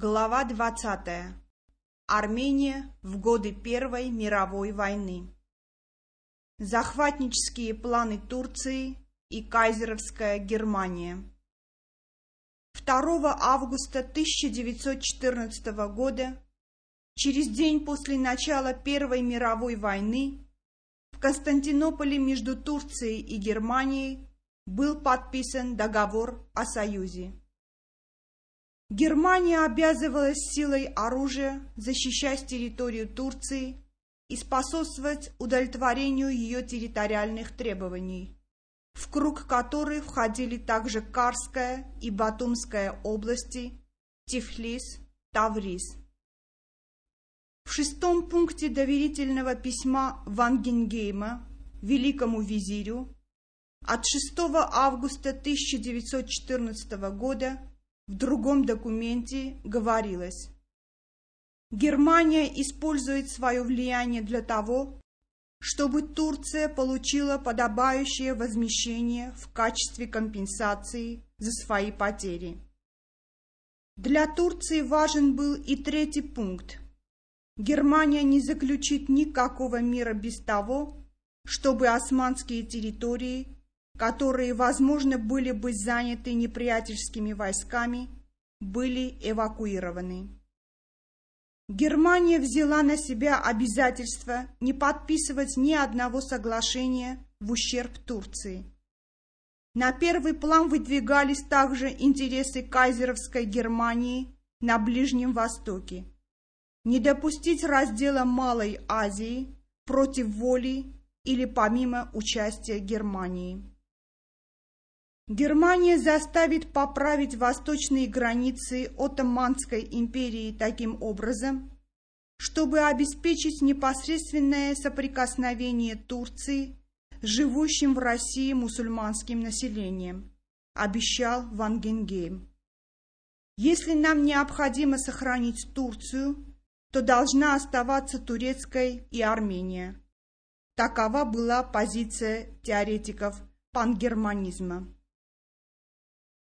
Глава 20. Армения в годы Первой мировой войны. Захватнические планы Турции и кайзеровская Германия. 2 августа 1914 года, через день после начала Первой мировой войны, в Константинополе между Турцией и Германией был подписан договор о союзе. Германия обязывалась силой оружия защищать территорию Турции и способствовать удовлетворению ее территориальных требований, в круг которых входили также Карская и Батумская области, Тифлис, Таврис. В шестом пункте доверительного письма Вангенгейма великому визирю от 6 августа 1914 года в другом документе говорилось, Германия использует свое влияние для того, чтобы Турция получила подобающее возмещение в качестве компенсации за свои потери. Для Турции важен был и третий пункт. Германия не заключит никакого мира без того, чтобы османские территории которые, возможно, были бы заняты неприятельскими войсками, были эвакуированы. Германия взяла на себя обязательство не подписывать ни одного соглашения в ущерб Турции. На первый план выдвигались также интересы кайзеровской Германии на Ближнем Востоке. Не допустить раздела Малой Азии против воли или помимо участия Германии. Германия заставит поправить восточные границы Отtomанской империи таким образом, чтобы обеспечить непосредственное соприкосновение Турции с живущим в России мусульманским населением, обещал Вангенгейм. Если нам необходимо сохранить Турцию, то должна оставаться турецкой и Армения. Такова была позиция теоретиков пангерманизма.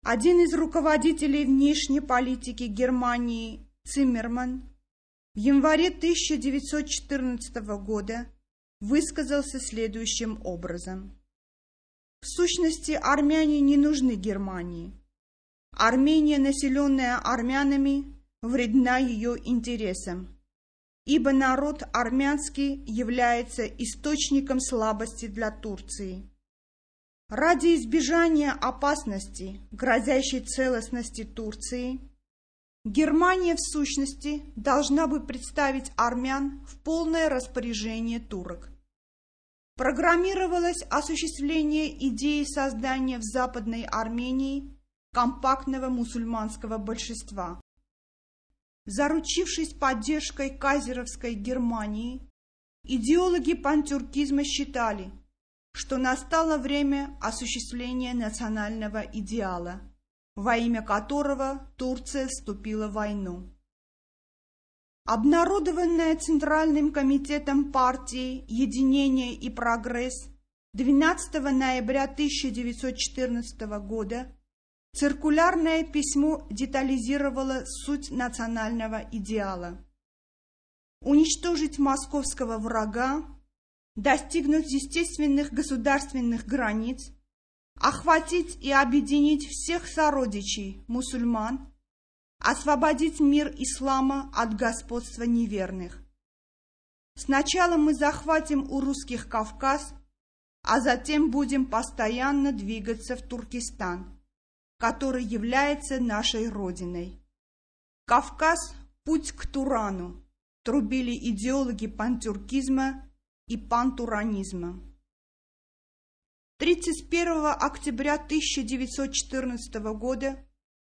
Один из руководителей внешней политики Германии, Циммерман, в январе 1914 года высказался следующим образом. В сущности, армяне не нужны Германии. Армения, населенная армянами, вредна ее интересам, ибо народ армянский является источником слабости для Турции. Ради избежания опасности, грозящей целостности Турции, Германия в сущности должна бы представить армян в полное распоряжение турок. Программировалось осуществление идеи создания в Западной Армении компактного мусульманского большинства. Заручившись поддержкой кайзеровской Германии, идеологи пантюркизма считали – что настало время осуществления национального идеала, во имя которого Турция вступила в войну. Обнародованная Центральным комитетом партии «Единение и прогресс» 12 ноября 1914 года циркулярное письмо детализировало суть национального идеала. Уничтожить московского врага достигнуть естественных государственных границ, охватить и объединить всех сородичей мусульман, освободить мир ислама от господства неверных. Сначала мы захватим у русских Кавказ, а затем будем постоянно двигаться в Туркестан, который является нашей родиной. Кавказ – путь к Турану, трубили идеологи пантюркизма и пантуранизма. 31 октября 1914 года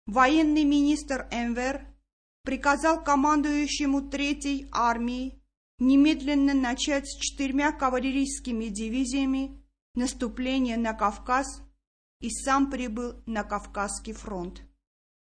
военный министр Энвер приказал командующему Третьей армией немедленно начать с четырьмя кавалерийскими дивизиями наступление на Кавказ и сам прибыл на Кавказский фронт.